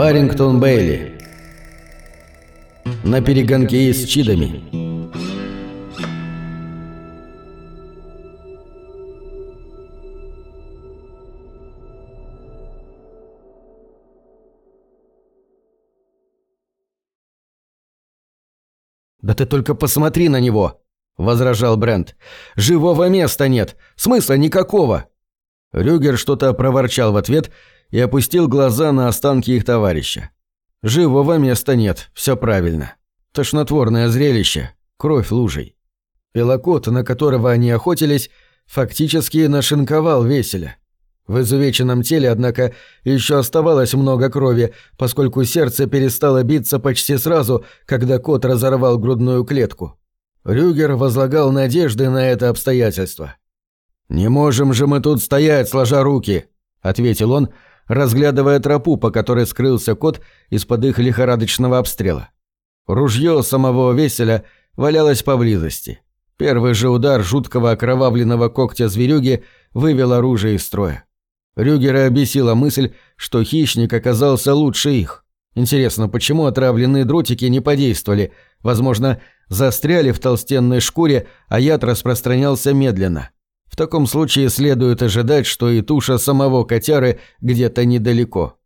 Барингтон Бейли. На перегонке с чидами. «Да ты только посмотри на него!» – возражал Брент. «Живого места нет! Смысла никакого!» Рюгер что-то проворчал в ответ и опустил глаза на останки их товарища. Живого места нет, все правильно. Тошнотворное зрелище, кровь лужей. Пелокот, на которого они охотились, фактически нашинковал веселя. В изувеченном теле, однако, еще оставалось много крови, поскольку сердце перестало биться почти сразу, когда кот разорвал грудную клетку. Рюгер возлагал надежды на это обстоятельство. «Не можем же мы тут стоять, сложа руки», — ответил он, разглядывая тропу, по которой скрылся кот из-под их лихорадочного обстрела. Ружье самого веселя валялось поблизости. Первый же удар жуткого окровавленного когтя зверюги вывел оружие из строя. Рюгера обесила мысль, что хищник оказался лучше их. Интересно, почему отравленные дротики не подействовали? Возможно, застряли в толстенной шкуре, а яд распространялся медленно. В таком случае следует ожидать, что и туша самого котяры где-то недалеко.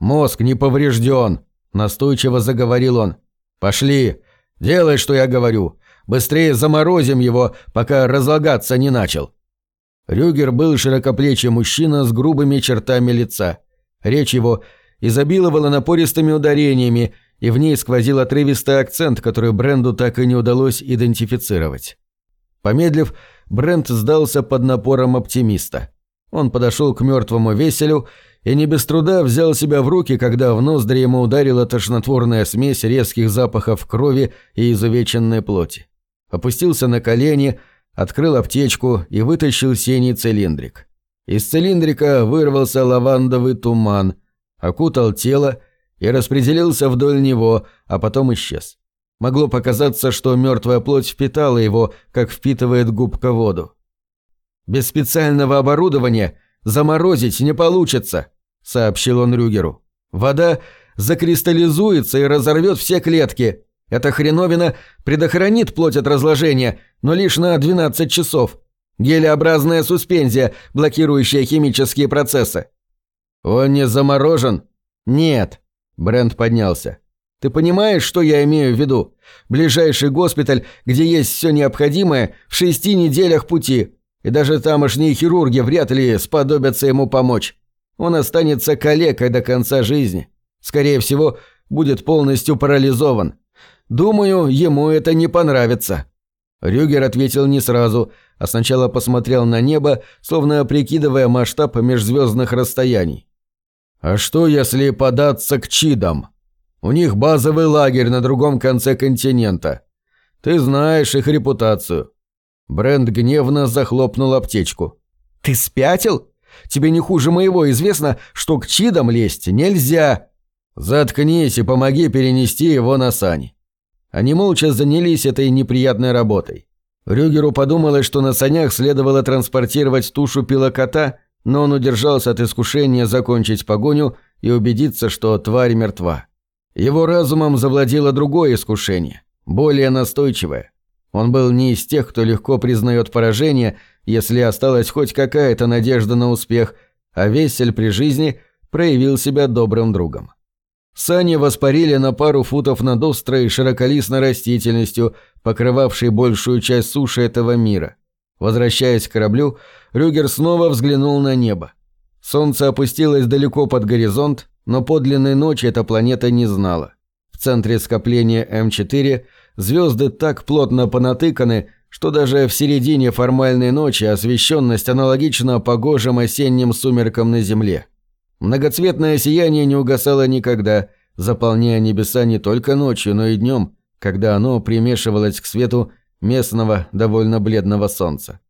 «Мозг не поврежден», – настойчиво заговорил он. «Пошли, делай, что я говорю. Быстрее заморозим его, пока разлагаться не начал». Рюгер был широкоплечий мужчина с грубыми чертами лица. Речь его изобиловала напористыми ударениями, и в ней сквозил отрывистый акцент, который Бренду так и не удалось идентифицировать. Помедлив, Брент сдался под напором оптимиста. Он подошел к мертвому веселю и не без труда взял себя в руки, когда в ноздри ему ударила тошнотворная смесь резких запахов крови и изувеченной плоти. Опустился на колени, открыл аптечку и вытащил синий цилиндрик. Из цилиндрика вырвался лавандовый туман, окутал тело и распределился вдоль него, а потом исчез. Могло показаться, что мертвая плоть впитала его, как впитывает губка воду. «Без специального оборудования заморозить не получится», — сообщил он Рюгеру. «Вода закристаллизуется и разорвет все клетки. Эта хреновина предохранит плоть от разложения, но лишь на 12 часов. Гелеобразная суспензия, блокирующая химические процессы». «Он не заморожен?» «Нет», — Брент поднялся. Ты понимаешь, что я имею в виду? Ближайший госпиталь, где есть все необходимое, в шести неделях пути. И даже тамошние хирурги вряд ли сподобятся ему помочь. Он останется калекой до конца жизни. Скорее всего, будет полностью парализован. Думаю, ему это не понравится». Рюгер ответил не сразу, а сначала посмотрел на небо, словно прикидывая масштаб межзвездных расстояний. «А что, если податься к чидам?» У них базовый лагерь на другом конце континента. Ты знаешь их репутацию». Брент гневно захлопнул аптечку. «Ты спятил? Тебе не хуже моего известно, что к чидам лезть нельзя». «Заткнись и помоги перенести его на сани». Они молча занялись этой неприятной работой. Рюгеру подумалось, что на санях следовало транспортировать тушу пилокота, но он удержался от искушения закончить погоню и убедиться, что тварь мертва. Его разумом завладело другое искушение, более настойчивое. Он был не из тех, кто легко признает поражение, если осталась хоть какая-то надежда на успех, а Весель при жизни проявил себя добрым другом. Сани воспарили на пару футов над острой широколистной растительностью, покрывавшей большую часть суши этого мира. Возвращаясь к кораблю, Рюгер снова взглянул на небо. Солнце опустилось далеко под горизонт, но подлинной ночи эта планета не знала. В центре скопления М4 звезды так плотно понатыканы, что даже в середине формальной ночи освещенность аналогична погожим осенним сумеркам на Земле. Многоцветное сияние не угасало никогда, заполняя небеса не только ночью, но и днем, когда оно примешивалось к свету местного довольно бледного солнца.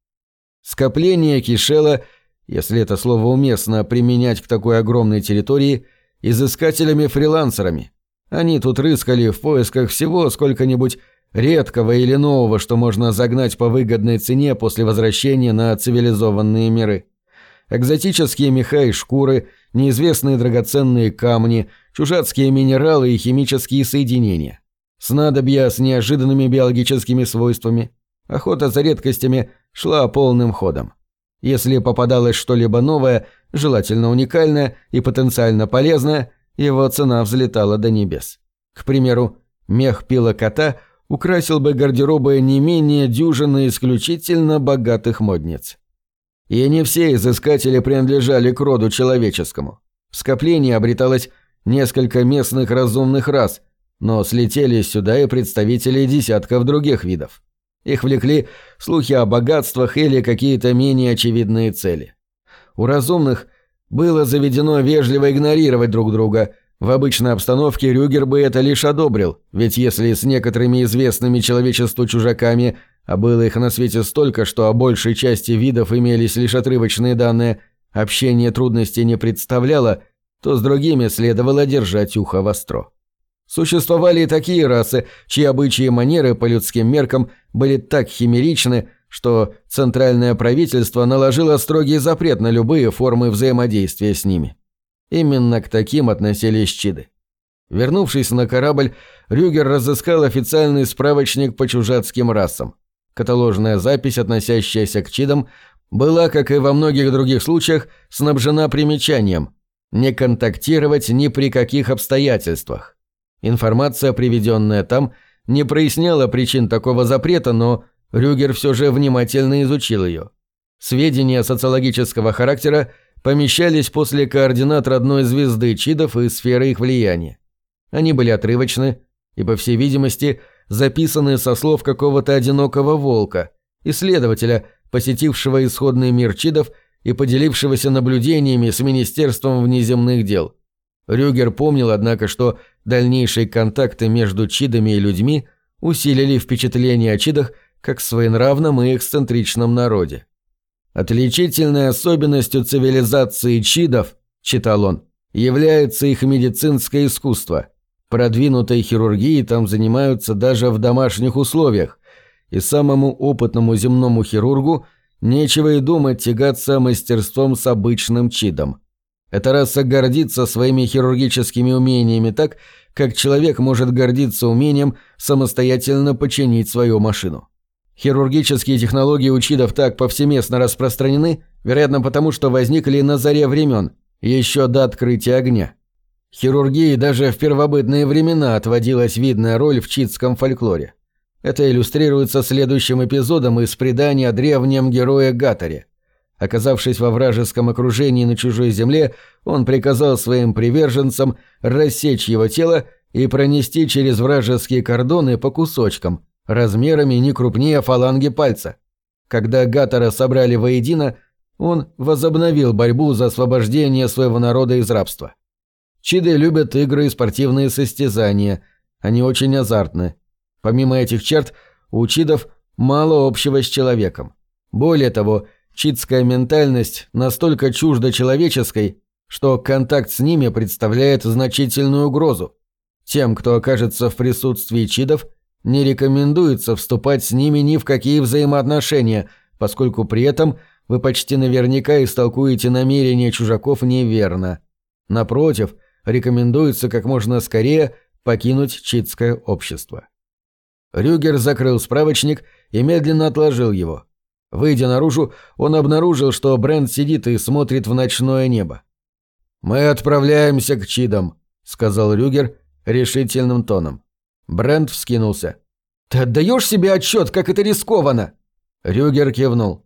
Скопление кишело, если это слово уместно применять к такой огромной территории, изыскателями-фрилансерами. Они тут рыскали в поисках всего сколько-нибудь редкого или нового, что можно загнать по выгодной цене после возвращения на цивилизованные миры. Экзотические меха и шкуры, неизвестные драгоценные камни, чужацкие минералы и химические соединения, снадобья с неожиданными биологическими свойствами. Охота за редкостями шла полным ходом. Если попадалось что-либо новое, желательно уникальное и потенциально полезное, его цена взлетала до небес. К примеру, мех пила кота украсил бы гардеробы не менее дюжины исключительно богатых модниц. И не все изыскатели принадлежали к роду человеческому. В скоплении обреталось несколько местных разумных рас, но слетели сюда и представители десятков других видов. Их влекли слухи о богатствах или какие-то менее очевидные цели. У разумных было заведено вежливо игнорировать друг друга. В обычной обстановке Рюгер бы это лишь одобрил, ведь если с некоторыми известными человечеству чужаками, а было их на свете столько, что о большей части видов имелись лишь отрывочные данные, общение трудностей не представляло, то с другими следовало держать ухо востро. Существовали и такие расы, чьи обычаи и манеры по людским меркам были так химеричны, что центральное правительство наложило строгий запрет на любые формы взаимодействия с ними. Именно к таким относились чиды. Вернувшись на корабль, Рюгер разыскал официальный справочник по чужацким расам. Каталожная запись, относящаяся к чидам, была, как и во многих других случаях, снабжена примечанием «не контактировать ни при каких обстоятельствах». Информация, приведенная там, не проясняла причин такого запрета, но Рюгер все же внимательно изучил ее. Сведения социологического характера помещались после координат родной звезды Чидов и сферы их влияния. Они были отрывочны и, по всей видимости, записаны со слов какого-то одинокого волка, исследователя, посетившего исходный мир Чидов и поделившегося наблюдениями с Министерством внеземных дел. Рюгер помнил, однако, что дальнейшие контакты между чидами и людьми усилили впечатление о чидах как своенравном и эксцентричном народе. «Отличительной особенностью цивилизации чидов, — читал он, — является их медицинское искусство. Продвинутой хирургией там занимаются даже в домашних условиях, и самому опытному земному хирургу нечего и думать тягаться мастерством с обычным чидом. Эта раса гордится своими хирургическими умениями так, как человек может гордиться умением самостоятельно починить свою машину. Хирургические технологии у так повсеместно распространены, вероятно потому, что возникли на заре времен, еще до открытия огня. Хирургии даже в первобытные времена отводилась видная роль в читском фольклоре. Это иллюстрируется следующим эпизодом из предания о древнем герое Гатаре – Оказавшись во вражеском окружении на чужой земле, он приказал своим приверженцам рассечь его тело и пронести через вражеские кордоны по кусочкам, размерами не крупнее фаланги пальца. Когда Гатора собрали воедино, он возобновил борьбу за освобождение своего народа из рабства. Чиды любят игры и спортивные состязания, они очень азартны. Помимо этих черт, у чидов мало общего с человеком. Более того, Читская ментальность настолько чужда человеческой, что контакт с ними представляет значительную угрозу. Тем, кто окажется в присутствии чидов, не рекомендуется вступать с ними ни в какие взаимоотношения, поскольку при этом вы почти наверняка истолкуете намерения чужаков неверно. Напротив, рекомендуется как можно скорее покинуть читское общество. Рюгер закрыл справочник и медленно отложил его. Выйдя наружу, он обнаружил, что Брент сидит и смотрит в ночное небо. «Мы отправляемся к Чидам», — сказал Рюгер решительным тоном. Брент вскинулся. «Ты отдаешь себе отчет, как это рискованно?» Рюгер кивнул.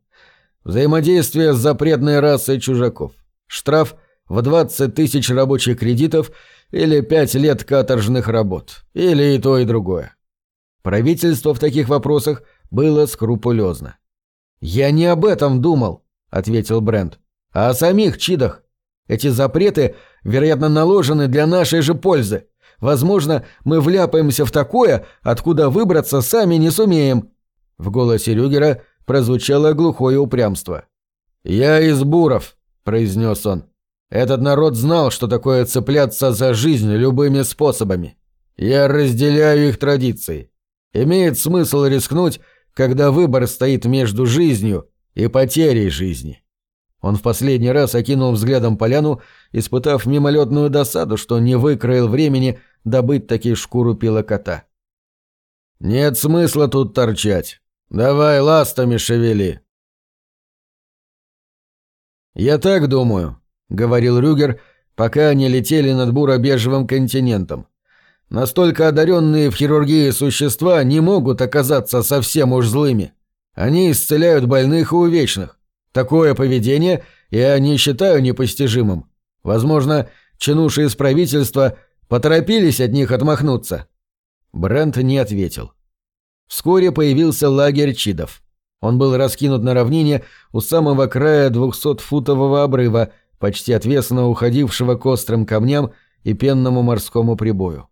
«Взаимодействие с запретной расой чужаков. Штраф в 20 тысяч рабочих кредитов или 5 лет каторжных работ. Или и то, и другое». Правительство в таких вопросах было скрупулезно. «Я не об этом думал», — ответил Брент, — «а о самих чидах. Эти запреты, вероятно, наложены для нашей же пользы. Возможно, мы вляпаемся в такое, откуда выбраться сами не сумеем». В голосе Рюгера прозвучало глухое упрямство. «Я из Буров», — произнес он. «Этот народ знал, что такое цепляться за жизнь любыми способами. Я разделяю их традиции. Имеет смысл рискнуть когда выбор стоит между жизнью и потерей жизни. Он в последний раз окинул взглядом поляну, испытав мимолетную досаду, что не выкроил времени добыть таки шкуру пила. «Нет смысла тут торчать. Давай ластами шевели». «Я так думаю», — говорил Рюгер, пока они летели над буро-бежевым континентом. «Настолько одаренные в хирургии существа не могут оказаться совсем уж злыми. Они исцеляют больных и увечных. Такое поведение я не считаю непостижимым. Возможно, чинуши из правительства поторопились от них отмахнуться». Брент не ответил. Вскоре появился лагерь чидов. Он был раскинут на равнине у самого края двухсотфутового обрыва, почти отвесно уходившего к острым камням и пенному морскому прибою.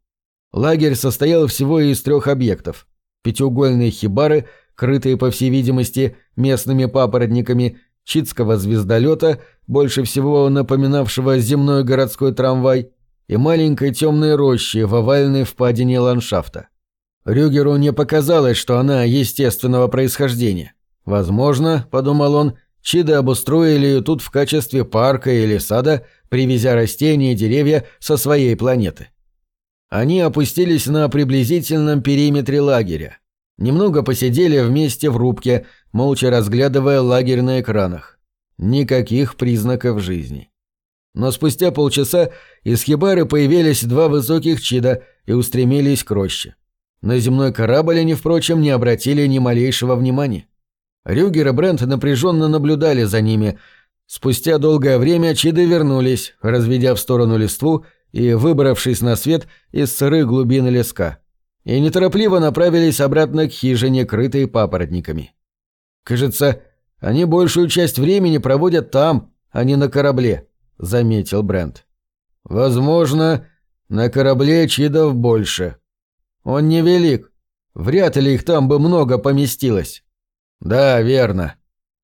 Лагерь состоял всего из трех объектов. Пятиугольные хибары, крытые, по всей видимости, местными папоротниками, читского звездолета, больше всего напоминавшего земной городской трамвай, и маленькой темной рощи в овальной впадине ландшафта. Рюгеру не показалось, что она естественного происхождения. Возможно, подумал он, Чиды обустроили ее тут в качестве парка или сада, привезя растения и деревья со своей планеты. Они опустились на приблизительном периметре лагеря. Немного посидели вместе в рубке, молча разглядывая лагерь на экранах. Никаких признаков жизни. Но спустя полчаса из хибары появились два высоких чида и устремились к роще. На земной корабль они, впрочем, не обратили ни малейшего внимания. Рюгер и Брент напряженно наблюдали за ними. Спустя долгое время чиды вернулись, разведя в сторону листву и выбравшись на свет из сырых глубин леска. И неторопливо направились обратно к хижине, крытой папоротниками. «Кажется, они большую часть времени проводят там, а не на корабле», — заметил Брент. «Возможно, на корабле чидов больше. Он невелик. Вряд ли их там бы много поместилось». «Да, верно».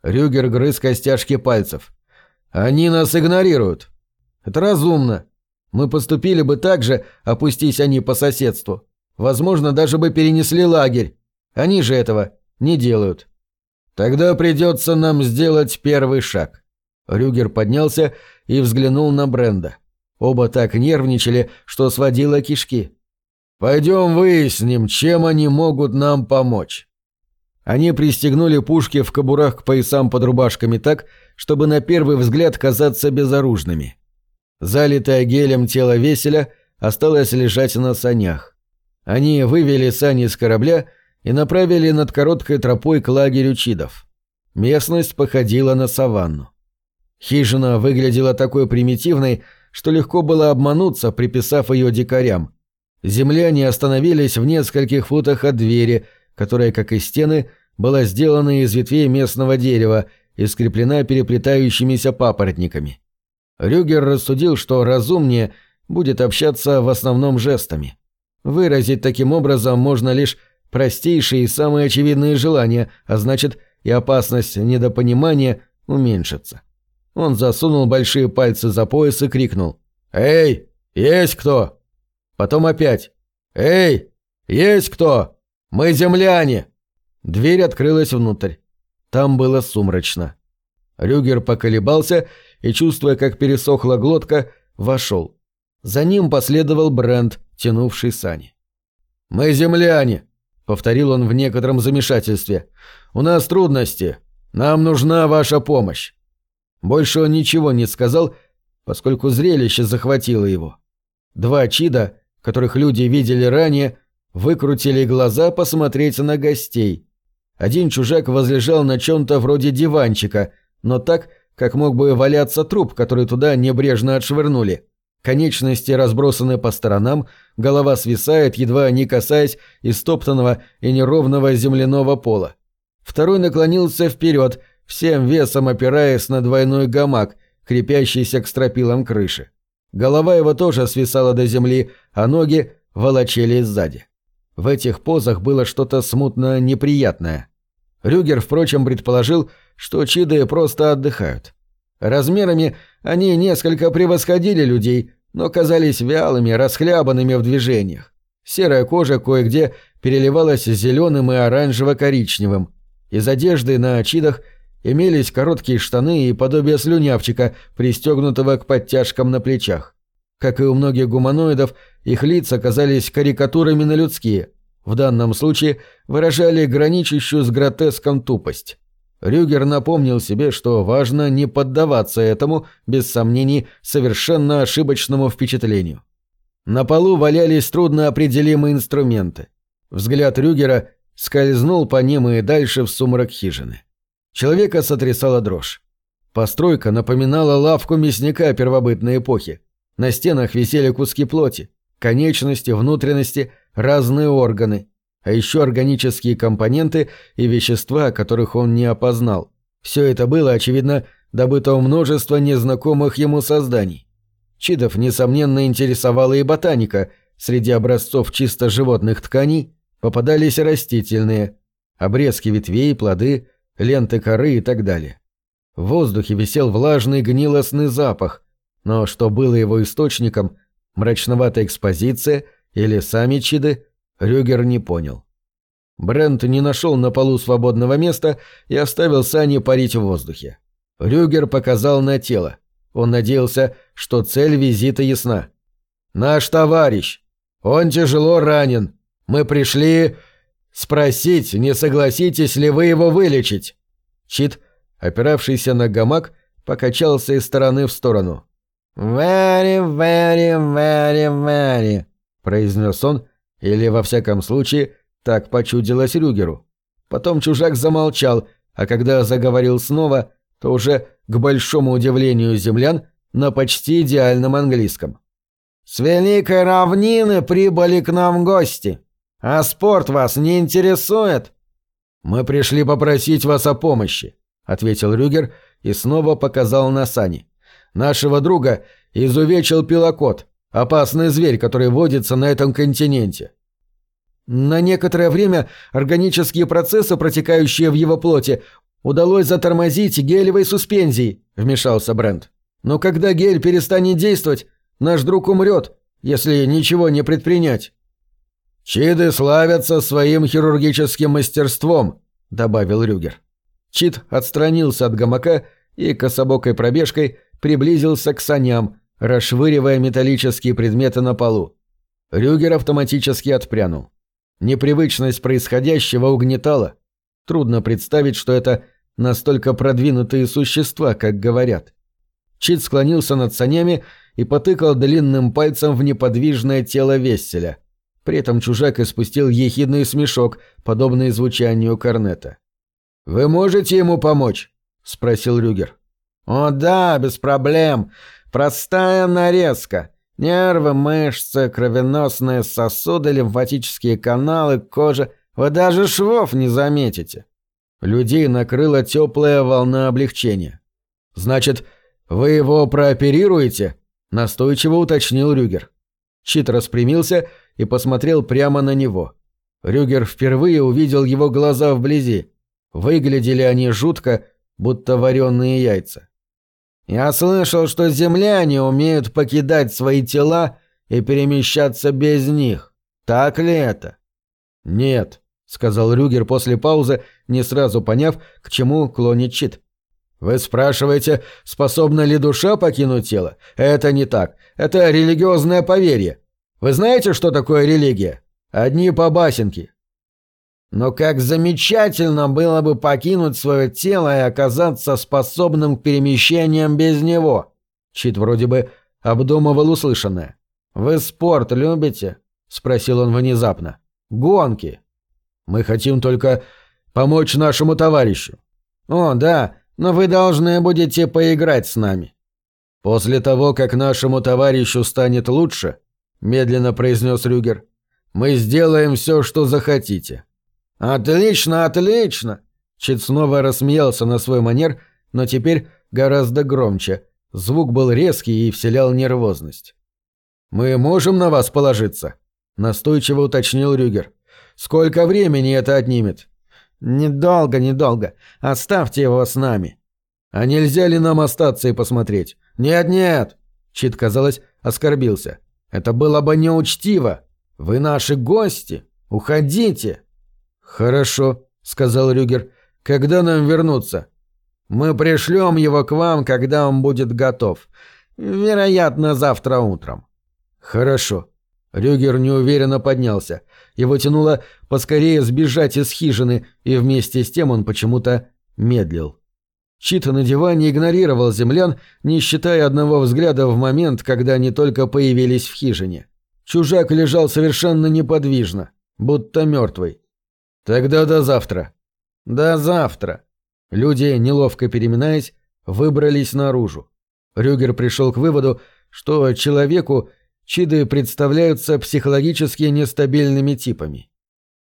Рюгер грыз костяшки пальцев. «Они нас игнорируют. Это разумно. Мы поступили бы так же, опустись они по соседству. Возможно, даже бы перенесли лагерь. Они же этого не делают. Тогда придется нам сделать первый шаг». Рюгер поднялся и взглянул на Бренда. Оба так нервничали, что сводило кишки. «Пойдем выясним, чем они могут нам помочь». Они пристегнули пушки в кобурах к поясам под рубашками так, чтобы на первый взгляд казаться безоружными. Залитое гелем тело веселя осталось лежать на санях. Они вывели сани с корабля и направили над короткой тропой к лагерю чидов. Местность походила на саванну. Хижина выглядела такой примитивной, что легко было обмануться, приписав ее дикарям. Земляне остановились в нескольких футах от двери – которая, как и стены, была сделана из ветвей местного дерева и скреплена переплетающимися папоротниками. Рюгер рассудил, что разумнее будет общаться в основном жестами. Выразить таким образом можно лишь простейшие и самые очевидные желания, а значит и опасность недопонимания уменьшится. Он засунул большие пальцы за пояс и крикнул «Эй, есть кто?» Потом опять «Эй, есть кто?» «Мы земляне!» Дверь открылась внутрь. Там было сумрачно. Рюгер поколебался и, чувствуя, как пересохла глотка, вошел. За ним последовал Брент, тянувший сани. «Мы земляне», — повторил он в некотором замешательстве. «У нас трудности. Нам нужна ваша помощь». Больше он ничего не сказал, поскольку зрелище захватило его. Два чида, которых люди видели ранее, выкрутили глаза посмотреть на гостей. Один чужак возлежал на чем-то вроде диванчика, но так, как мог бы валяться труп, который туда небрежно отшвырнули. Конечности разбросаны по сторонам, голова свисает, едва не касаясь истоптанного и неровного земляного пола. Второй наклонился вперед, всем весом опираясь на двойной гамак, крепящийся к стропилам крыши. Голова его тоже свисала до земли, а ноги волочились сзади. В этих позах было что-то смутно неприятное. Рюгер, впрочем, предположил, что чиды просто отдыхают. Размерами они несколько превосходили людей, но казались вялыми, расхлябанными в движениях. Серая кожа кое-где переливалась зеленым и оранжево-коричневым. Из одежды на чидах Имелись короткие штаны и подобие слюнявчика, пристегнутого к подтяжкам на плечах. Как и у многих гуманоидов, их лица казались карикатурами на людские. В данном случае выражали граничащую с гротеском тупость. Рюгер напомнил себе, что важно не поддаваться этому, без сомнений, совершенно ошибочному впечатлению. На полу валялись трудноопределимые инструменты. Взгляд Рюгера скользнул по ним и дальше в сумрак хижины. Человека сотрясала дрожь. Постройка напоминала лавку мясника первобытной эпохи. На стенах висели куски плоти, конечности, внутренности, разные органы, а еще органические компоненты и вещества, которых он не опознал. Все это было, очевидно, добыто у множества незнакомых ему созданий. Чидов, несомненно, интересовала и ботаника. Среди образцов чисто животных тканей попадались растительные, обрезки ветвей, плоды, ленты коры и так далее. В воздухе висел влажный гнилостный запах, но что было его источником, мрачноватая экспозиция или сами чиды, Рюгер не понял. Брент не нашел на полу свободного места и оставил сани парить в воздухе. Рюгер показал на тело. Он надеялся, что цель визита ясна. «Наш товарищ. Он тяжело ранен. Мы пришли спросить, не согласитесь ли вы его вылечить?» Чит, опиравшийся на гамак, покачался из стороны в сторону. «Very, very, very, very», — произнес он, или, во всяком случае, так почудилось Рюгеру. Потом чужак замолчал, а когда заговорил снова, то уже, к большому удивлению землян, на почти идеальном английском. «С Великой равнины прибыли к нам гости. А спорт вас не интересует?» «Мы пришли попросить вас о помощи», — ответил Рюгер и снова показал на сани. Нашего друга изувечил пилокот, опасный зверь, который водится на этом континенте. На некоторое время органические процессы, протекающие в его плоти, удалось затормозить гелевой суспензией, вмешался Брент. Но когда гель перестанет действовать, наш друг умрет, если ничего не предпринять. «Чиды славятся своим хирургическим мастерством», — добавил Рюгер. Чит отстранился от гамака и кособокой пробежкой приблизился к саням, расшвыривая металлические предметы на полу. Рюгер автоматически отпрянул. Непривычность происходящего угнетала. Трудно представить, что это настолько продвинутые существа, как говорят. Чит склонился над санями и потыкал длинным пальцем в неподвижное тело Весселя. При этом чужак испустил ехидный смешок, подобный звучанию корнета. «Вы можете ему помочь?» — спросил Рюгер. «О да, без проблем. Простая нарезка. Нервы, мышцы, кровеносные сосуды, лимфатические каналы, кожа. Вы даже швов не заметите». Людей накрыла теплая волна облегчения. «Значит, вы его прооперируете?» – настойчиво уточнил Рюгер. Чит распрямился и посмотрел прямо на него. Рюгер впервые увидел его глаза вблизи. Выглядели они жутко, будто вареные яйца. Я слышал, что земляне умеют покидать свои тела и перемещаться без них. Так ли это? Нет, сказал Рюгер после паузы, не сразу поняв, к чему клонит Чит. Вы спрашиваете, способна ли душа покинуть тело? Это не так. Это религиозное поверье. Вы знаете, что такое религия? Одни побасенки. Но как замечательно было бы покинуть свое тело и оказаться способным к перемещениям без него. Чит вроде бы обдумывал услышанное. «Вы спорт любите?» — спросил он внезапно. «Гонки». «Мы хотим только помочь нашему товарищу». «О, да, но вы должны будете поиграть с нами». «После того, как нашему товарищу станет лучше», — медленно произнес Рюгер, — «мы сделаем все, что захотите». «Отлично, отлично!» Чит снова рассмеялся на свой манер, но теперь гораздо громче. Звук был резкий и вселял нервозность. «Мы можем на вас положиться?» – настойчиво уточнил Рюгер. «Сколько времени это отнимет?» «Недолго, недолго. Оставьте его с нами». «А нельзя ли нам остаться и посмотреть?» «Нет-нет!» Чит, казалось, оскорбился. «Это было бы неучтиво. Вы наши гости. Уходите!» «Хорошо», — сказал Рюгер. «Когда нам вернуться?» Мы пришлем его к вам, когда он будет готов. Вероятно, завтра утром». «Хорошо». Рюгер неуверенно поднялся. Его тянуло поскорее сбежать из хижины, и вместе с тем он почему-то медлил. Чита на диване игнорировал землян, не считая одного взгляда в момент, когда они только появились в хижине. Чужак лежал совершенно неподвижно, будто мертвый. «Тогда до завтра». «До завтра». Люди, неловко переминаясь, выбрались наружу. Рюгер пришел к выводу, что человеку чиды представляются психологически нестабильными типами.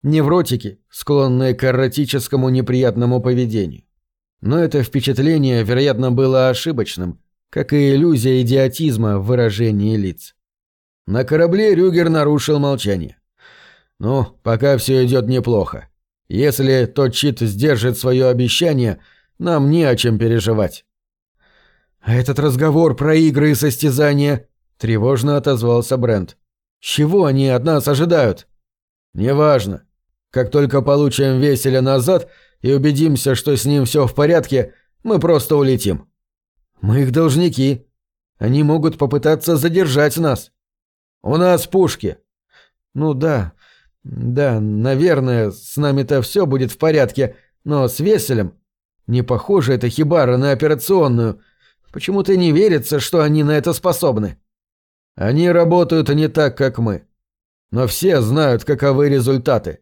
Невротики, склонные к эротическому неприятному поведению. Но это впечатление, вероятно, было ошибочным, как и иллюзия идиотизма в выражении лиц. На корабле Рюгер нарушил молчание. «Ну, пока все идет неплохо. Если тот чит сдержит свое обещание, нам не о чем переживать». «А этот разговор про игры и состязания?» — тревожно отозвался Брент. «Чего они от нас ожидают?» «Неважно. Как только получим веселя назад и убедимся, что с ним все в порядке, мы просто улетим». «Мы их должники. Они могут попытаться задержать нас». «У нас пушки». «Ну да, да, наверное, с нами-то все будет в порядке, но с веселем...» «Не похоже это хибара на операционную. Почему-то не верится, что они на это способны». «Они работают не так, как мы. Но все знают, каковы результаты.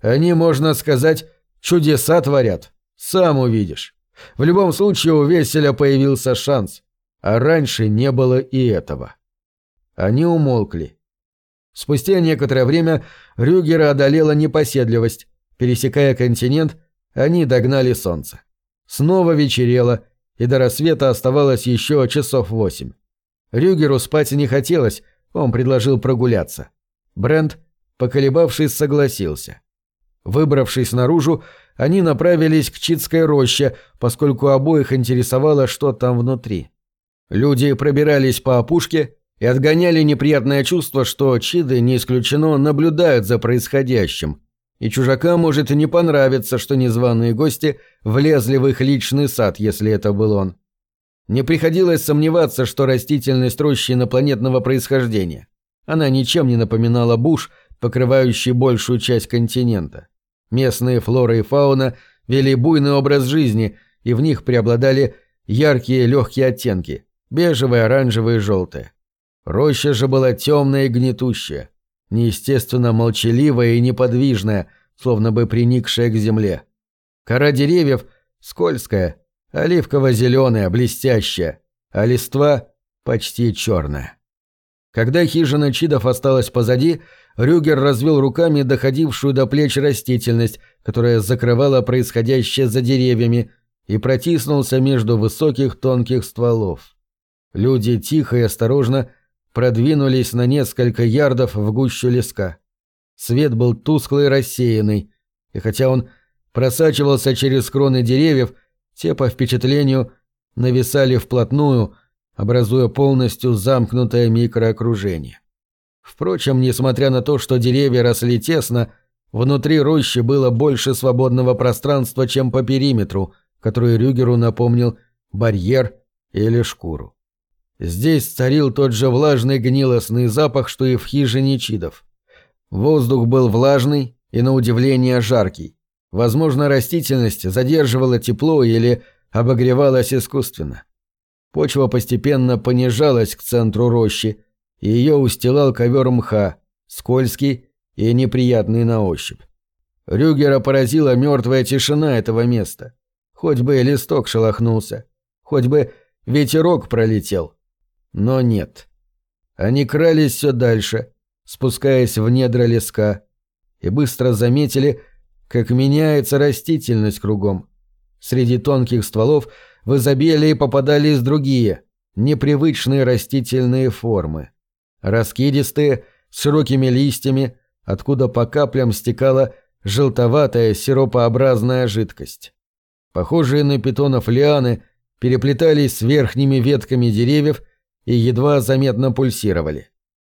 Они, можно сказать, чудеса творят. Сам увидишь. В любом случае у Веселя появился шанс. А раньше не было и этого». Они умолкли. Спустя некоторое время Рюгера одолела непоседливость. Пересекая континент, они догнали солнце. Снова вечерело, и до рассвета оставалось еще часов восемь. Рюгеру спать не хотелось, он предложил прогуляться. Брент, поколебавшись, согласился. Выбравшись наружу, они направились к Читской роще, поскольку обоих интересовало, что там внутри. Люди пробирались по опушке и отгоняли неприятное чувство, что чиды, не исключено, наблюдают за происходящим. И чужакам может и не понравиться, что незваные гости влезли в их личный сад, если это был он. Не приходилось сомневаться, что растительность рощи инопланетного происхождения. Она ничем не напоминала буш, покрывающий большую часть континента. Местные флора и фауна вели буйный образ жизни, и в них преобладали яркие легкие оттенки – бежевые, оранжевые желтые. Роща же была темная и гнетущая, неестественно молчаливая и неподвижная, словно бы приникшая к земле. Кора деревьев скользкая, оливково-зеленая, блестящая, а листва почти черная. Когда хижина Чидов осталась позади, Рюгер развел руками доходившую до плеч растительность, которая закрывала происходящее за деревьями, и протиснулся между высоких тонких стволов. Люди тихо и осторожно продвинулись на несколько ярдов в гущу леска. Свет был тусклый и рассеянный, и хотя он просачивался через кроны деревьев, те, по впечатлению, нависали вплотную, образуя полностью замкнутое микроокружение. Впрочем, несмотря на то, что деревья росли тесно, внутри рощи было больше свободного пространства, чем по периметру, который Рюгеру напомнил барьер или шкуру. Здесь царил тот же влажный гнилостный запах, что и в хижине Чидов. Воздух был влажный и, на удивление, жаркий. Возможно, растительность задерживала тепло или обогревалась искусственно. Почва постепенно понижалась к центру рощи, и ее устилал ковер мха, скользкий и неприятный на ощупь. Рюгера поразила мертвая тишина этого места. Хоть бы листок шелохнулся, хоть бы ветерок пролетел. Но нет. Они крались все дальше, спускаясь в недра леска, и быстро заметили, как меняется растительность кругом. Среди тонких стволов в изобилии попадались другие, непривычные растительные формы. Раскидистые, с широкими листьями, откуда по каплям стекала желтоватая сиропообразная жидкость. Похожие на питонов лианы переплетались с верхними ветками деревьев и едва заметно пульсировали.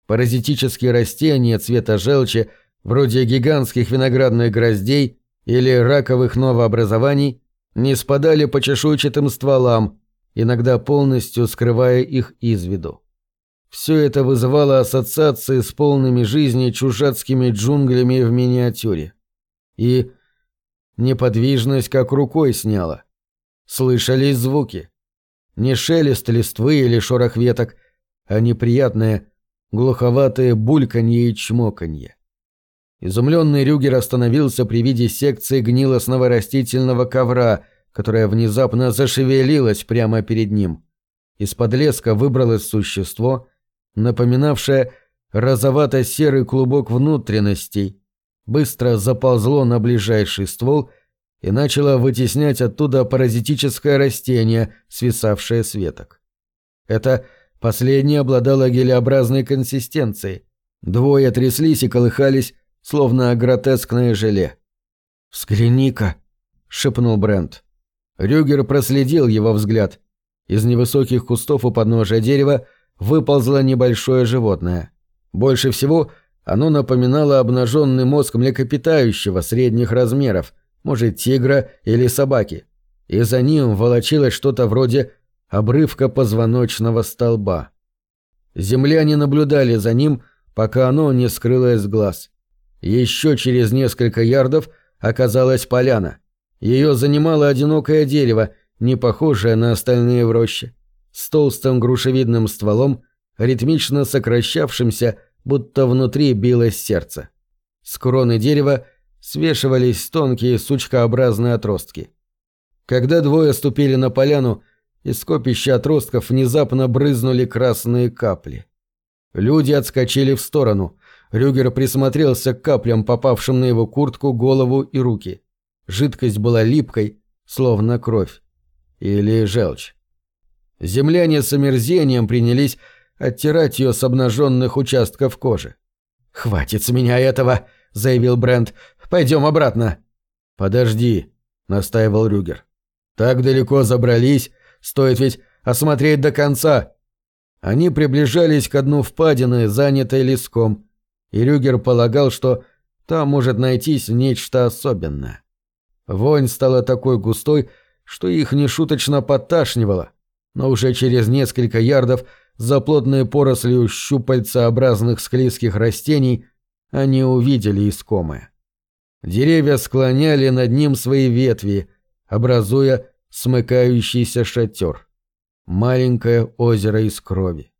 Паразитические растения цвета желчи, вроде гигантских виноградных гроздей или раковых новообразований, не спадали по чешуйчатым стволам, иногда полностью скрывая их из виду. Все это вызывало ассоциации с полными жизни чужацкими джунглями в миниатюре. И неподвижность как рукой сняла. Слышались звуки. Не шелест листвы или шорох веток, а неприятное, глуховатое бульканье и чмоканье. Изумленный Рюгер остановился при виде секции гнилостного растительного ковра, которая внезапно зашевелилась прямо перед ним. Из-под леска выбралось существо, напоминавшее розовато-серый клубок внутренностей, быстро заползло на ближайший ствол и начало вытеснять оттуда паразитическое растение, свисавшее с веток. Это последнее обладало гелеобразной консистенцией. Двое тряслись и колыхались, словно гротескное желе. «Взгляни-ка!» — шепнул Брент. Рюгер проследил его взгляд. Из невысоких кустов у подножия дерева выползло небольшое животное. Больше всего оно напоминало обнаженный мозг млекопитающего средних размеров, может, тигра или собаки. И за ним волочилось что-то вроде обрывка позвоночного столба. Земляне наблюдали за ним, пока оно не скрылось с глаз. Еще через несколько ярдов оказалась поляна. Ее занимало одинокое дерево, не похожее на остальные в роще, с толстым грушевидным стволом, ритмично сокращавшимся, будто внутри билось сердце. С кроны дерева свешивались тонкие сучкообразные отростки. Когда двое ступили на поляну, из копища отростков внезапно брызнули красные капли. Люди отскочили в сторону. Рюгер присмотрелся к каплям, попавшим на его куртку, голову и руки. Жидкость была липкой, словно кровь. Или желчь. Земляне с омерзением принялись оттирать ее с обнаженных участков кожи. «Хватит с меня этого!» — заявил Брент. «Пойдем обратно». «Подожди», — настаивал Рюгер. «Так далеко забрались, стоит ведь осмотреть до конца». Они приближались к дну впадины, занятой леском, и Рюгер полагал, что там может найтись нечто особенное. Вонь стала такой густой, что их нешуточно подташнивало, но уже через несколько ярдов за плотной порослью щупальцеобразных склизких растений они увидели искомое. Деревья склоняли над ним свои ветви, образуя смыкающийся шатер. Маленькое озеро из крови.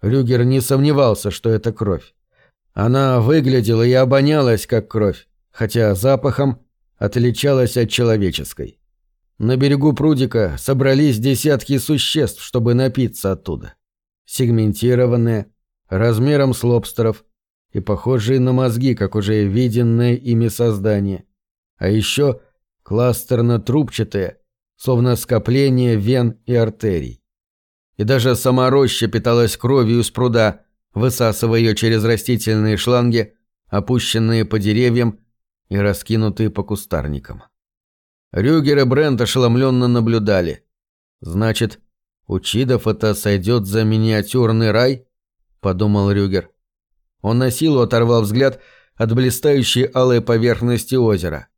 Рюгер не сомневался, что это кровь. Она выглядела и обонялась как кровь, хотя запахом отличалась от человеческой. На берегу прудика собрались десятки существ, чтобы напиться оттуда. Сегментированные, размером с лобстеров и похожие на мозги, как уже виденное ими создание. А еще кластерно-трубчатые, словно скопление вен и артерий. И даже сама роща питалась кровью из пруда – высасывая ее через растительные шланги, опущенные по деревьям и раскинутые по кустарникам. Рюгер и Брент ошеломленно наблюдали. «Значит, у Чидов это сойдет за миниатюрный рай?» – подумал Рюгер. Он на силу оторвал взгляд от блистающей алой поверхности озера.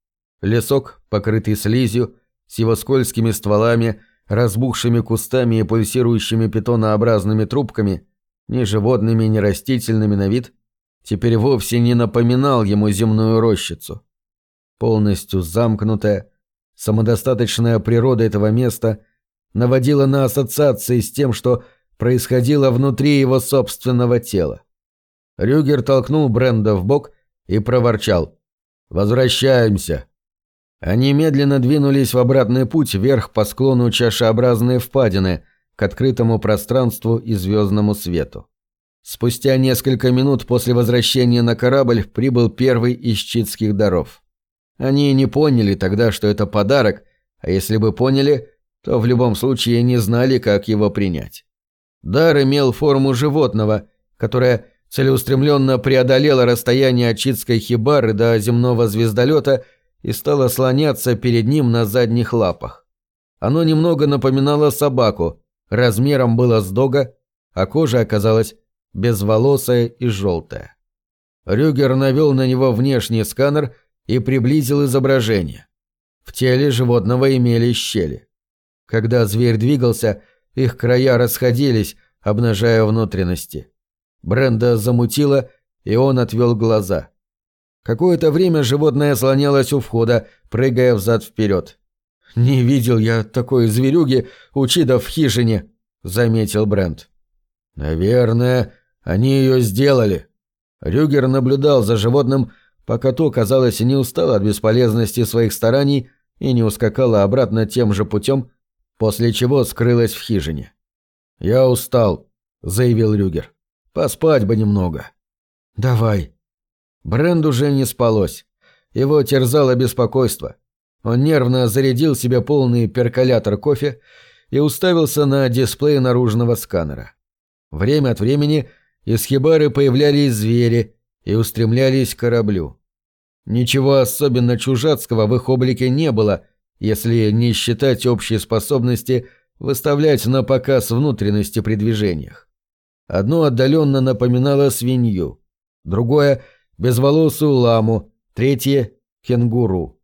Лесок, покрытый слизью, с его скользкими стволами, разбухшими кустами и пульсирующими питонообразными трубками, ни животными, ни растительными на вид, теперь вовсе не напоминал ему земную рощицу. Полностью замкнутая, самодостаточная природа этого места наводила на ассоциации с тем, что происходило внутри его собственного тела. Рюгер толкнул Бренда в бок и проворчал. «Возвращаемся». Они медленно двинулись в обратный путь вверх по склону чашеобразной впадины – к открытому пространству и звездному свету. Спустя несколько минут после возвращения на корабль прибыл первый из читских даров. Они не поняли тогда, что это подарок, а если бы поняли, то в любом случае не знали, как его принять. Дар имел форму животного, которое целеустремленно преодолело расстояние от читской хибары до земного звездолета и стало слоняться перед ним на задних лапах. Оно немного напоминало собаку, размером было с дога, а кожа оказалась безволосая и желтая. Рюгер навел на него внешний сканер и приблизил изображение. В теле животного имели щели. Когда зверь двигался, их края расходились, обнажая внутренности. Бренда замутило, и он отвел глаза. Какое-то время животное слонялось у входа, прыгая взад-вперед. «Не видел я такой зверюги у Чида в хижине», — заметил Брент. «Наверное, они ее сделали». Рюгер наблюдал за животным, пока то, казалось, не устало от бесполезности своих стараний и не ускакало обратно тем же путем, после чего скрылось в хижине. «Я устал», — заявил Рюгер. «Поспать бы немного». «Давай». Бренд уже не спалось. Его терзало беспокойство. Он нервно зарядил себе полный перколятор кофе и уставился на дисплей наружного сканера. Время от времени из хибары появлялись звери и устремлялись к кораблю. Ничего особенно чужацкого в их облике не было, если не считать общей способности выставлять на показ внутренности при движениях. Одно отдаленно напоминало свинью, другое – безволосую ламу, третье – кенгуру.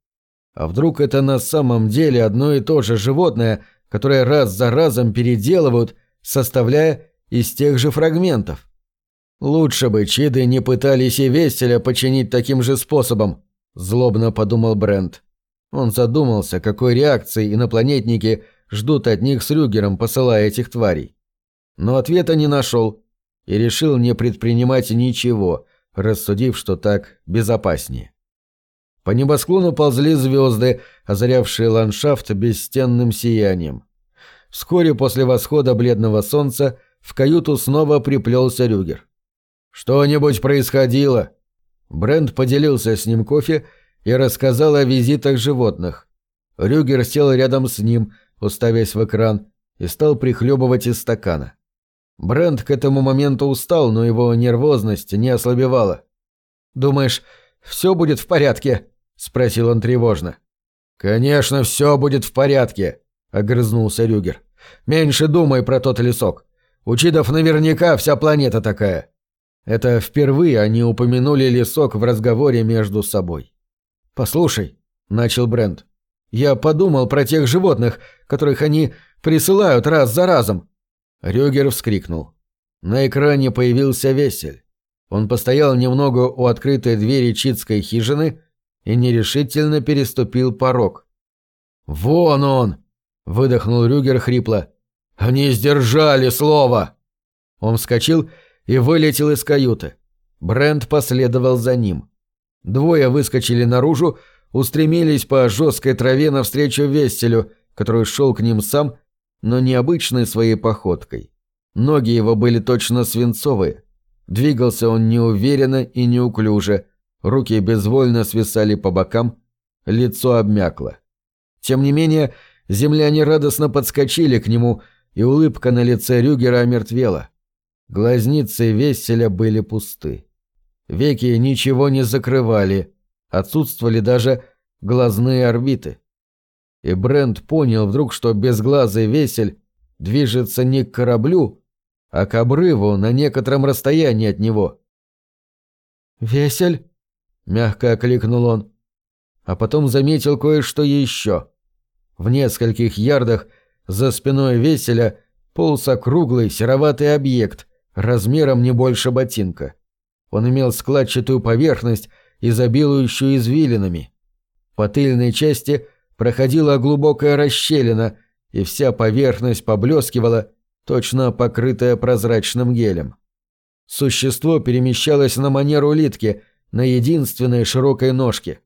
А вдруг это на самом деле одно и то же животное, которое раз за разом переделывают, составляя из тех же фрагментов? Лучше бы чиды не пытались и веселя починить таким же способом, злобно подумал Брент. Он задумался, какой реакции инопланетники ждут от них с Рюгером, посылая этих тварей. Но ответа не нашел и решил не предпринимать ничего, рассудив, что так безопаснее. По небосклону ползли звезды, озарявшие ландшафт бесстенным сиянием. Вскоре после восхода бледного солнца в каюту снова приплелся Рюгер. «Что-нибудь происходило?» Брент поделился с ним кофе и рассказал о визитах животных. Рюгер сел рядом с ним, уставясь в экран, и стал прихлебывать из стакана. Брент к этому моменту устал, но его нервозность не ослабевала. «Думаешь, все будет в порядке?» – спросил он тревожно. «Конечно, все будет в порядке», – огрызнулся Рюгер. «Меньше думай про тот лесок. У наверняка вся планета такая». Это впервые они упомянули лесок в разговоре между собой. «Послушай», — начал Брент, — «я подумал про тех животных, которых они присылают раз за разом». Рюгер вскрикнул. На экране появился весель. Он постоял немного у открытой двери читской хижины и нерешительно переступил порог. «Вон он!» — выдохнул Рюгер хрипло. «Они сдержали слово!» Он вскочил и вылетел из каюты. Брент последовал за ним. Двое выскочили наружу, устремились по жесткой траве навстречу Вестелю, который шел к ним сам, но необычной своей походкой. Ноги его были точно свинцовые. Двигался он неуверенно и неуклюже, руки безвольно свисали по бокам, лицо обмякло. Тем не менее, земляне радостно подскочили к нему, и улыбка на лице Рюгера омертвела. Глазницы Веселя были пусты. Веки ничего не закрывали, отсутствовали даже глазные орбиты. И Брент понял вдруг, что безглазый весель движется не к кораблю, а к обрыву на некотором расстоянии от него. «Весель?» — мягко окликнул он. А потом заметил кое-что еще. В нескольких ярдах за спиной веселя полз округлый сероватый объект размером не больше ботинка. Он имел складчатую поверхность, изобилующую извилинами. По тыльной части проходила глубокая расщелина, и вся поверхность поблескивала, точно покрытая прозрачным гелем. Существо перемещалось на манеру улитки, на единственной широкой ножке.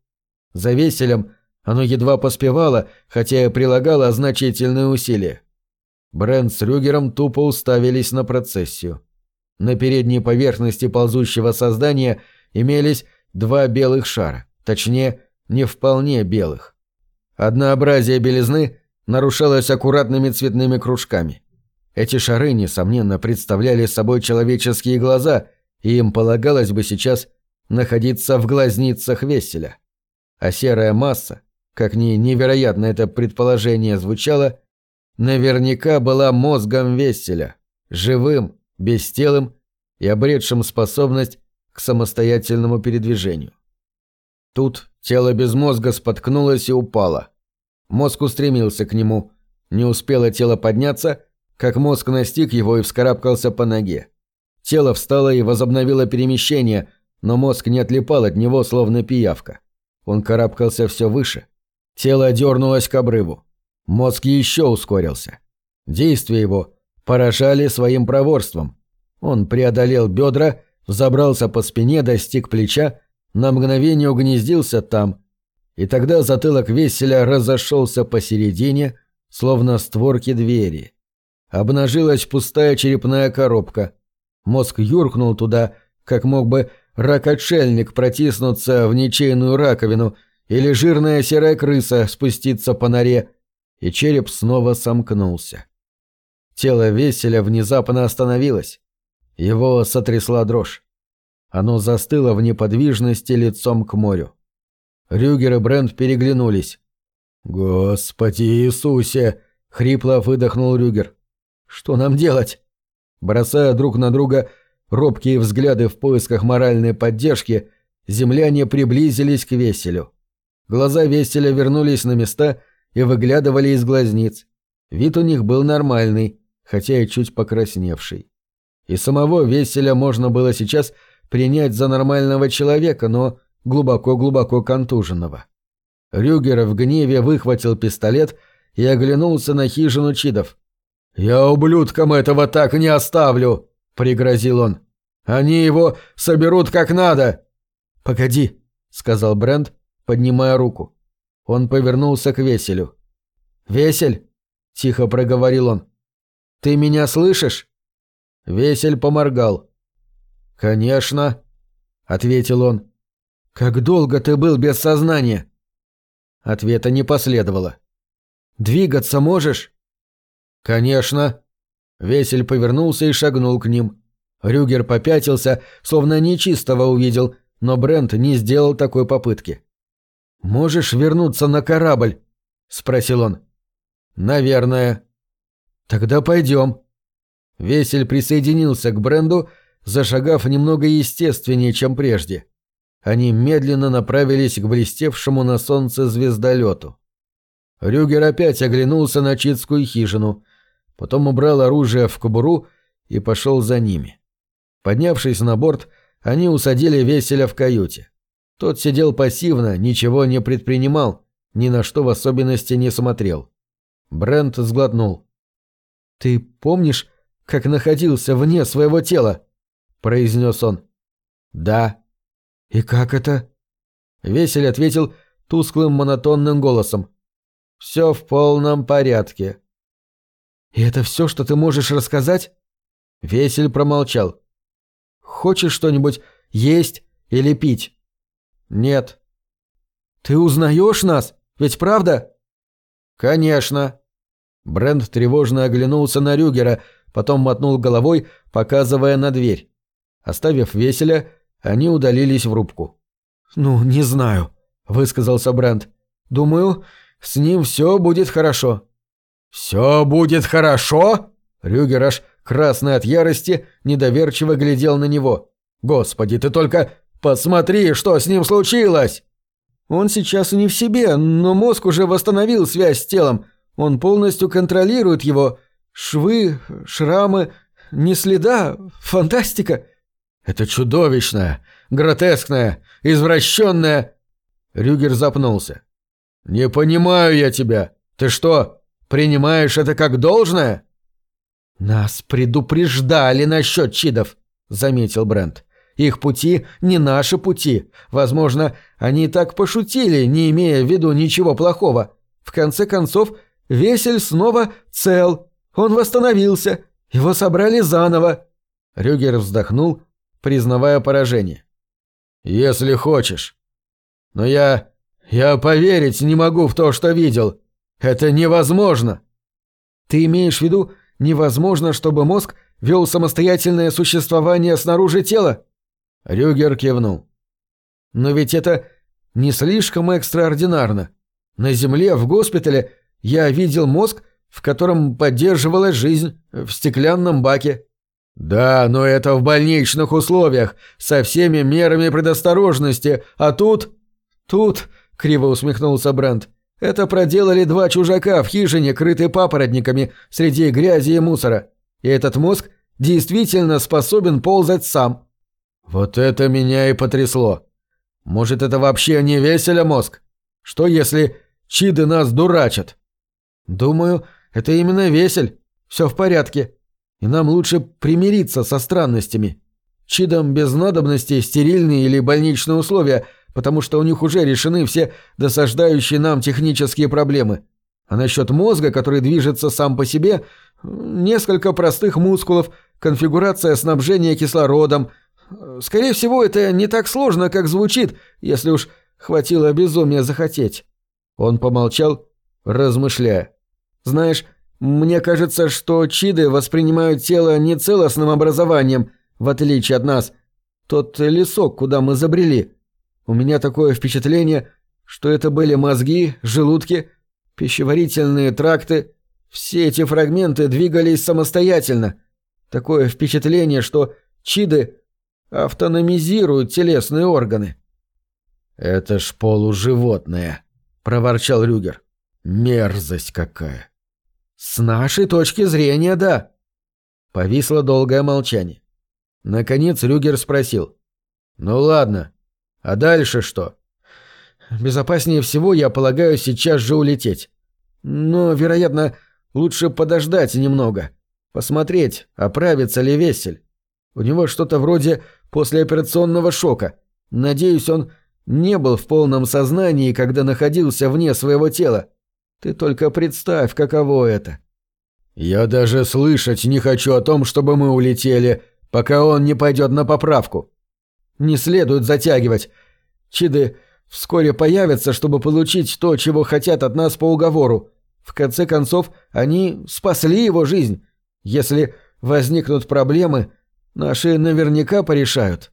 За веселем оно едва поспевало, хотя и прилагало значительные усилия. Брент с Рюгером тупо уставились на процессию. На передней поверхности ползущего создания имелись два белых шара, точнее, не вполне белых. Однообразие белизны нарушалось аккуратными цветными кружками. Эти шары, несомненно, представляли собой человеческие глаза, и им полагалось бы сейчас находиться в глазницах веселя. А серая масса, как ни невероятно это предположение звучало, наверняка была мозгом веселя, живым, бестелым и обретшим способность к самостоятельному передвижению. Тут тело без мозга споткнулось и упало. Мозг устремился к нему. Не успело тело подняться, как мозг настиг его и вскарабкался по ноге. Тело встало и возобновило перемещение, но мозг не отлипал от него, словно пиявка. Он карабкался все выше. Тело дернулось к обрыву. Мозг еще ускорился. Действия его поражали своим проворством. Он преодолел бедра, взобрался по спине, достиг плеча, на мгновение угнездился там. И тогда затылок веселя разошелся посередине, словно створки двери. Обнажилась пустая черепная коробка. Мозг юркнул туда, как мог бы ракотшельник протиснуться в ничейную раковину или жирная серая крыса спуститься по норе, и череп снова сомкнулся. Тело веселя внезапно остановилось. Его сотрясла дрожь. Оно застыло в неподвижности лицом к морю. Рюгер и Брент переглянулись. «Господи Иисусе!» — хрипло выдохнул Рюгер. «Что нам делать?» Бросая друг на друга робкие взгляды в поисках моральной поддержки, земляне приблизились к веселю. Глаза веселя вернулись на места и выглядывали из глазниц. Вид у них был нормальный, хотя и чуть покрасневший. И самого Веселя можно было сейчас принять за нормального человека, но глубоко-глубоко контуженного. Рюгер в гневе выхватил пистолет и оглянулся на хижину Чидов. «Я ублюдкам этого так не оставлю!» — пригрозил он. «Они его соберут как надо!» «Погоди», — сказал Брент, поднимая руку. Он повернулся к Веселю. «Весель!» — тихо проговорил он. Ты меня слышишь?» Весель поморгал. «Конечно», — ответил он. «Как долго ты был без сознания?» Ответа не последовало. «Двигаться можешь?» «Конечно». Весель повернулся и шагнул к ним. Рюгер попятился, словно нечистого увидел, но Брент не сделал такой попытки. «Можешь вернуться на корабль?» — спросил он. «Наверное», «Тогда пойдем». Весель присоединился к Бренду, зашагав немного естественнее, чем прежде. Они медленно направились к блестевшему на солнце звездолету. Рюгер опять оглянулся на читскую хижину, потом убрал оружие в кобуру и пошел за ними. Поднявшись на борт, они усадили Веселя в каюте. Тот сидел пассивно, ничего не предпринимал, ни на что в особенности не смотрел. Брент сглотнул. «Ты помнишь, как находился вне своего тела?» — произнес он. «Да». «И как это?» Весель ответил тусклым монотонным голосом. «Все в полном порядке». «И это все, что ты можешь рассказать?» Весель промолчал. «Хочешь что-нибудь есть или пить?» «Нет». «Ты узнаешь нас? Ведь правда?» «Конечно». Брент тревожно оглянулся на Рюгера, потом мотнул головой, показывая на дверь. Оставив веселя, они удалились в рубку. «Ну, не знаю», — высказался Брент. «Думаю, с ним все будет хорошо». «Все будет хорошо?» Рюгер аж красный от ярости недоверчиво глядел на него. «Господи, ты только посмотри, что с ним случилось!» «Он сейчас не в себе, но мозг уже восстановил связь с телом. Он полностью контролирует его. Швы, шрамы, ни следа. Фантастика. Это чудовищное, гротескное, извращенное. Рюгер запнулся. Не понимаю я тебя. Ты что, принимаешь это как должное? Нас предупреждали насчет чидов, заметил Брент. Их пути не наши пути. Возможно, они так пошутили, не имея в виду ничего плохого. В конце концов, Весель снова цел. Он восстановился. Его собрали заново. Рюгер вздохнул, признавая поражение. «Если хочешь. Но я... я поверить не могу в то, что видел. Это невозможно!» «Ты имеешь в виду, невозможно, чтобы мозг вел самостоятельное существование снаружи тела?» Рюгер кивнул. «Но ведь это не слишком экстраординарно. На Земле, в госпитале, я видел мозг, в котором поддерживалась жизнь в стеклянном баке. Да, но это в больничных условиях, со всеми мерами предосторожности, а тут... Тут, криво усмехнулся Брент, Это проделали два чужака в хижине, крытой папоротниками, среди грязи и мусора. И этот мозг действительно способен ползать сам. Вот это меня и потрясло. Может, это вообще не весело мозг? Что если чиды нас дурачат? Думаю, это именно весель. Все в порядке. И нам лучше примириться со странностями. Чидам без надобности стерильные или больничные условия, потому что у них уже решены все досаждающие нам технические проблемы. А насчет мозга, который движется сам по себе, несколько простых мускулов, конфигурация снабжения кислородом. Скорее всего, это не так сложно, как звучит, если уж хватило безумия захотеть. Он помолчал, размышляя. Знаешь, мне кажется, что чиды воспринимают тело не целостным образованием, в отличие от нас. Тот лесок, куда мы забрели. У меня такое впечатление, что это были мозги, желудки, пищеварительные тракты. Все эти фрагменты двигались самостоятельно. Такое впечатление, что чиды автономизируют телесные органы. «Это ж полуживотное», — проворчал Рюгер. «Мерзость какая!» «С нашей точки зрения, да». Повисло долгое молчание. Наконец Рюгер спросил. «Ну ладно. А дальше что?» «Безопаснее всего, я полагаю, сейчас же улететь. Но, вероятно, лучше подождать немного. Посмотреть, оправится ли Весель. У него что-то вроде послеоперационного шока. Надеюсь, он не был в полном сознании, когда находился вне своего тела. Ты только представь, каково это. Я даже слышать не хочу о том, чтобы мы улетели, пока он не пойдет на поправку. Не следует затягивать. Чиды вскоре появятся, чтобы получить то, чего хотят от нас по уговору. В конце концов, они спасли его жизнь. Если возникнут проблемы, наши наверняка порешают.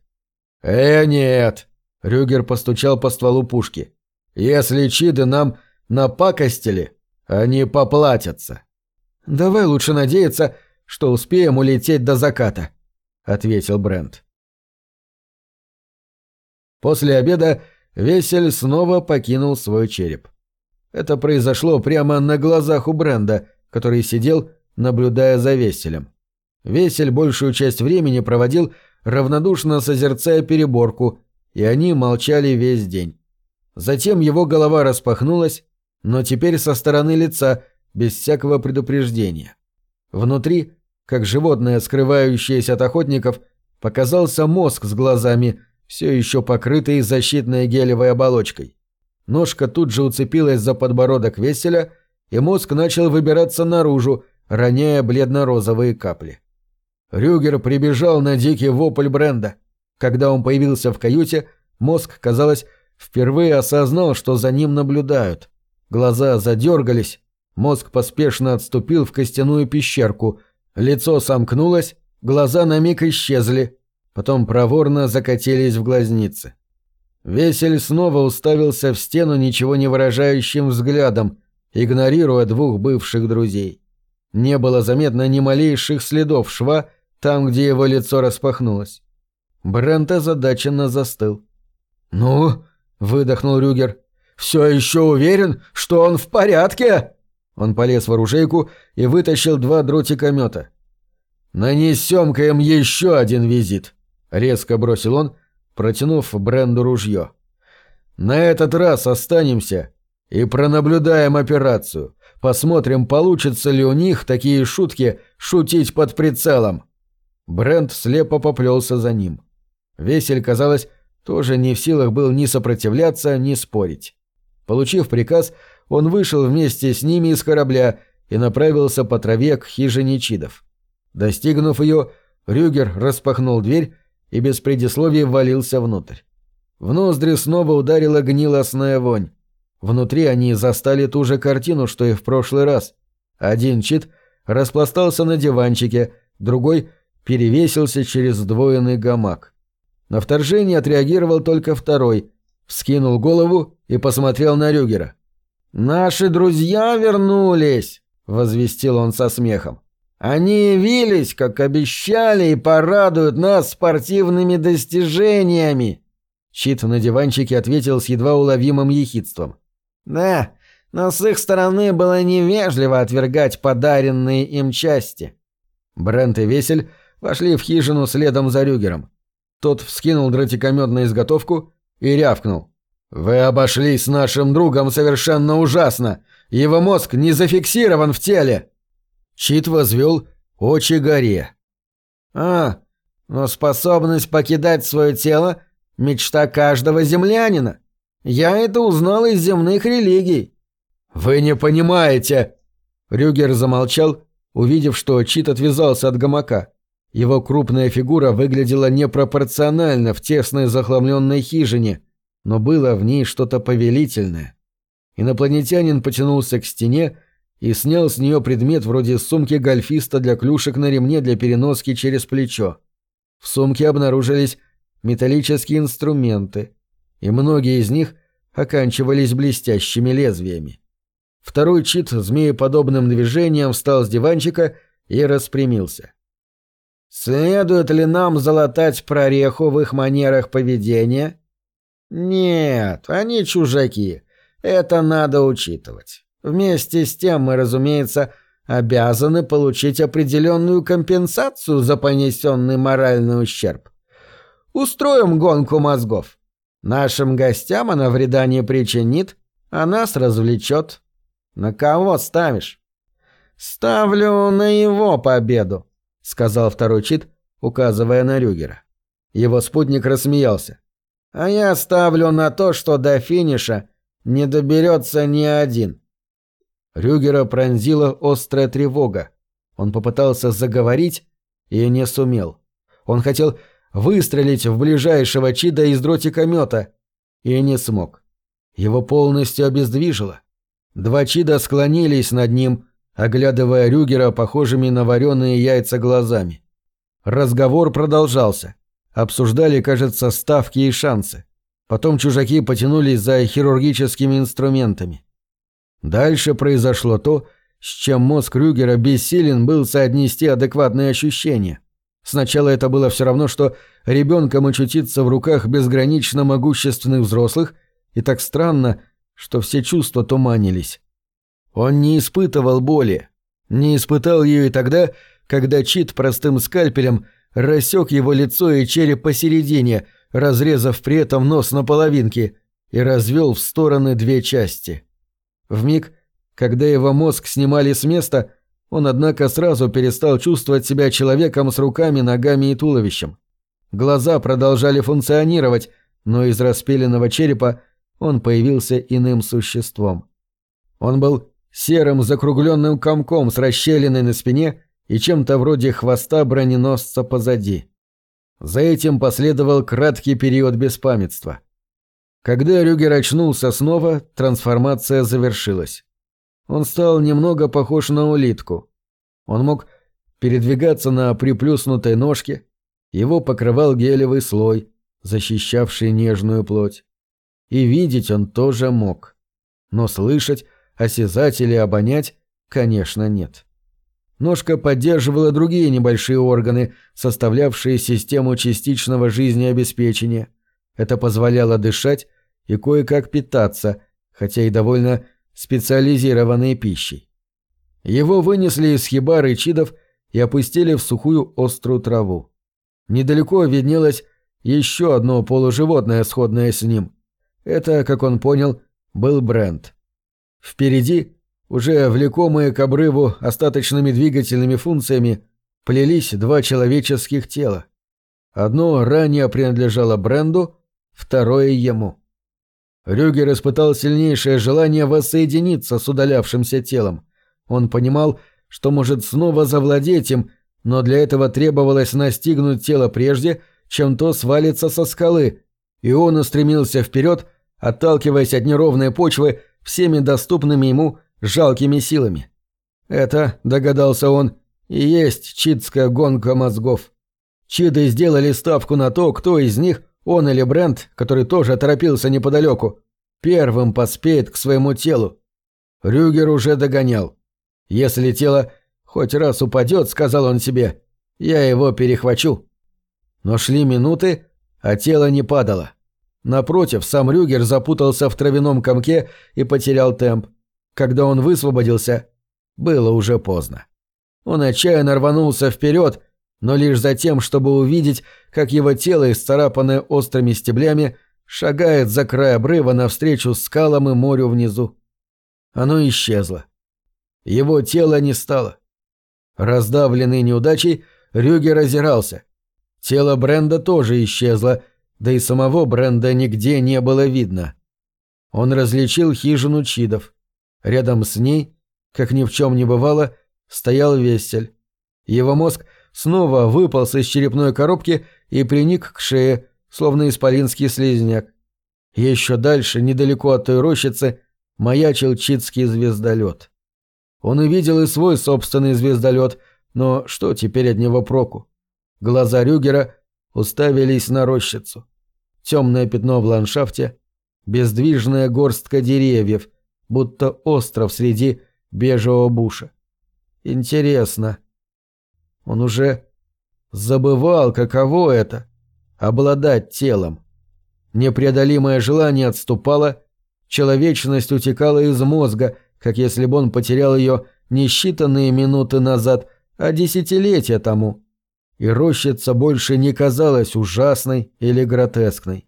«Э, нет!» — Рюгер постучал по стволу пушки. «Если чиды нам напакостили, они поплатятся. Давай лучше надеяться, что успеем улететь до заката, ответил Брент. После обеда Весель снова покинул свой череп. Это произошло прямо на глазах у Бренда, который сидел, наблюдая за Веселем. Весель большую часть времени проводил, равнодушно созерцая переборку, и они молчали весь день. Затем его голова распахнулась, но теперь со стороны лица, без всякого предупреждения. Внутри, как животное, скрывающееся от охотников, показался мозг с глазами, все еще покрытый защитной гелевой оболочкой. Ножка тут же уцепилась за подбородок веселя, и мозг начал выбираться наружу, роняя бледно-розовые капли. Рюгер прибежал на дикий вопль Бренда. Когда он появился в каюте, мозг, казалось, впервые осознал, что за ним наблюдают. Глаза задергались, мозг поспешно отступил в костяную пещерку, лицо сомкнулось, глаза на миг исчезли, потом проворно закатились в глазницы. Весель снова уставился в стену ничего не выражающим взглядом, игнорируя двух бывших друзей. Не было заметно ни малейших следов шва там, где его лицо распахнулось. Брент озадаченно застыл. «Ну?» — выдохнул Рюгер. «Все еще уверен, что он в порядке?» Он полез в оружейку и вытащил два дротика мета. «Нанесем-ка им еще один визит», — резко бросил он, протянув Бренду ружье. «На этот раз останемся и пронаблюдаем операцию. Посмотрим, получится ли у них такие шутки шутить под прицелом». Брент слепо поплелся за ним. Весель, казалось, тоже не в силах был ни сопротивляться, ни спорить. Получив приказ, он вышел вместе с ними из корабля и направился по траве к хижине Чидов. Достигнув ее, Рюгер распахнул дверь и без предисловий ввалился внутрь. В ноздри снова ударила гнилостная вонь. Внутри они застали ту же картину, что и в прошлый раз. Один Чид распластался на диванчике, другой перевесился через сдвоенный гамак. На вторжение отреагировал только второй, вскинул голову и посмотрел на Рюгера. «Наши друзья вернулись!» — возвестил он со смехом. «Они явились, как обещали, и порадуют нас спортивными достижениями!» Чит на диванчике ответил с едва уловимым ехидством. «Да, Но с их стороны было невежливо отвергать подаренные им части. Брент и Весель вошли в хижину следом за Рюгером. Тот вскинул дротикомет на изготовку и рявкнул. «Вы обошлись с нашим другом совершенно ужасно! Его мозг не зафиксирован в теле!» Чит возвел очи горе. «А, но способность покидать свое тело — мечта каждого землянина. Я это узнал из земных религий». «Вы не понимаете!» Рюгер замолчал, увидев, что Чит отвязался от гамака. Его крупная фигура выглядела непропорционально в тесной захламленной хижине, но было в ней что-то повелительное. Инопланетянин потянулся к стене и снял с нее предмет вроде сумки гольфиста для клюшек на ремне для переноски через плечо. В сумке обнаружились металлические инструменты, и многие из них оканчивались блестящими лезвиями. Второй чит змееподобным движением встал с диванчика и распрямился. Следует ли нам залатать прореху в их манерах поведения? Нет, они чужаки. Это надо учитывать. Вместе с тем мы, разумеется, обязаны получить определенную компенсацию за понесенный моральный ущерб. Устроим гонку мозгов. Нашим гостям она вреда не причинит, а нас развлечет. На кого ставишь? Ставлю на его победу сказал второй чит, указывая на Рюгера. Его спутник рассмеялся. «А я ставлю на то, что до финиша не доберется ни один». Рюгера пронзила острая тревога. Он попытался заговорить и не сумел. Он хотел выстрелить в ближайшего чида из дротикомета и не смог. Его полностью обездвижило. Два чида склонились над ним, оглядывая Рюгера похожими на вареные яйца глазами. Разговор продолжался. Обсуждали, кажется, ставки и шансы. Потом чужаки потянулись за хирургическими инструментами. Дальше произошло то, с чем мозг Рюгера бессилен был соотнести адекватные ощущения. Сначала это было все равно, что ребенком очутиться в руках безгранично могущественных взрослых, и так странно, что все чувства туманились. Он не испытывал боли. Не испытал ее и тогда, когда Чит простым скальпелем рассек его лицо и череп посередине, разрезав при этом нос на половинки, и развел в стороны две части. В миг, когда его мозг снимали с места, он, однако, сразу перестал чувствовать себя человеком с руками, ногами и туловищем. Глаза продолжали функционировать, но из распиленного черепа он появился иным существом. Он был серым закругленным комком с расщелиной на спине и чем-то вроде хвоста броненосца позади. За этим последовал краткий период беспамятства. Когда Рюгер очнулся снова, трансформация завершилась. Он стал немного похож на улитку. Он мог передвигаться на приплюснутой ножке, его покрывал гелевый слой, защищавший нежную плоть. И видеть он тоже мог. Но слышать осязать или обонять, конечно, нет. Ножка поддерживала другие небольшие органы, составлявшие систему частичного жизнеобеспечения. Это позволяло дышать и кое-как питаться, хотя и довольно специализированной пищей. Его вынесли из хибары чидов и опустили в сухую острую траву. Недалеко виднелось еще одно полуживотное, сходное с ним. Это, как он понял, был Брент. Впереди, уже влекомые к обрыву остаточными двигательными функциями, плелись два человеческих тела. Одно ранее принадлежало Бренду, второе ему. Рюгер испытал сильнейшее желание воссоединиться с удалявшимся телом. Он понимал, что может снова завладеть им, но для этого требовалось настигнуть тело прежде, чем то свалится со скалы, и он устремился вперед, отталкиваясь от неровной почвы всеми доступными ему жалкими силами. Это, догадался он, и есть читская гонка мозгов. Чиды сделали ставку на то, кто из них, он или Брент, который тоже торопился неподалеку, первым поспеет к своему телу. Рюгер уже догонял. Если тело хоть раз упадет, сказал он себе, я его перехвачу. Но шли минуты, а тело не падало. Напротив, сам Рюгер запутался в травяном комке и потерял темп. Когда он высвободился, было уже поздно. Он отчаянно рванулся вперед, но лишь за тем, чтобы увидеть, как его тело, исцарапанное острыми стеблями, шагает за край обрыва навстречу скалам и морю внизу. Оно исчезло. Его тело не стало. Раздавленный неудачей, Рюги разирался. Тело Бренда тоже исчезло, да и самого Бренда нигде не было видно. Он различил хижину Чидов. Рядом с ней, как ни в чем не бывало, стоял Весель. Его мозг снова выполз из черепной коробки и приник к шее, словно исполинский слизняк. Еще дальше, недалеко от той рощицы, маячил читский звездолет. Он увидел и свой собственный звездолет, но что теперь от него проку? Глаза Рюгера уставились на рощицу. Темное пятно в ландшафте, бездвижная горстка деревьев, будто остров среди бежевого буша. Интересно. Он уже забывал, каково это — обладать телом. Непреодолимое желание отступало, человечность утекала из мозга, как если бы он потерял ее не считанные минуты назад, а десятилетия тому. И рощица больше не казалась ужасной или гротескной.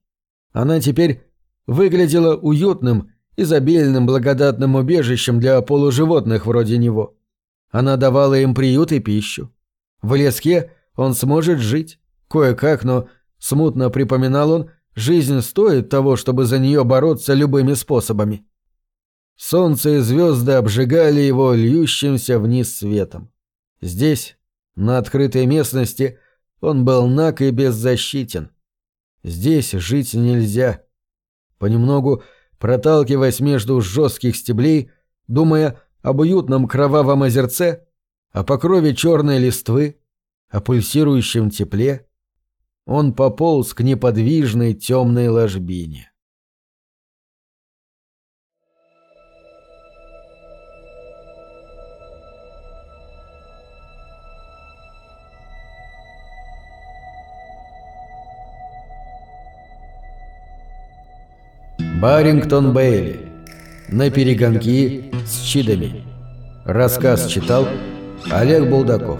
Она теперь выглядела уютным, изобильным благодатным убежищем для полуживотных вроде него. Она давала им приют и пищу. В леске он сможет жить, кое-как, но, смутно припоминал он, Жизнь стоит того, чтобы за нее бороться любыми способами. Солнце и звезды обжигали его льющимся вниз светом. Здесь, на открытой местности, он был наг и беззащитен. Здесь жить нельзя. Понемногу, проталкиваясь между жестких стеблей, думая об уютном кровавом озерце, о покрове черной листвы, о пульсирующем тепле, он пополз к неподвижной темной ложбине. Барингтон Бейли. На перегонки с чидами. Рассказ читал Олег Булдаков.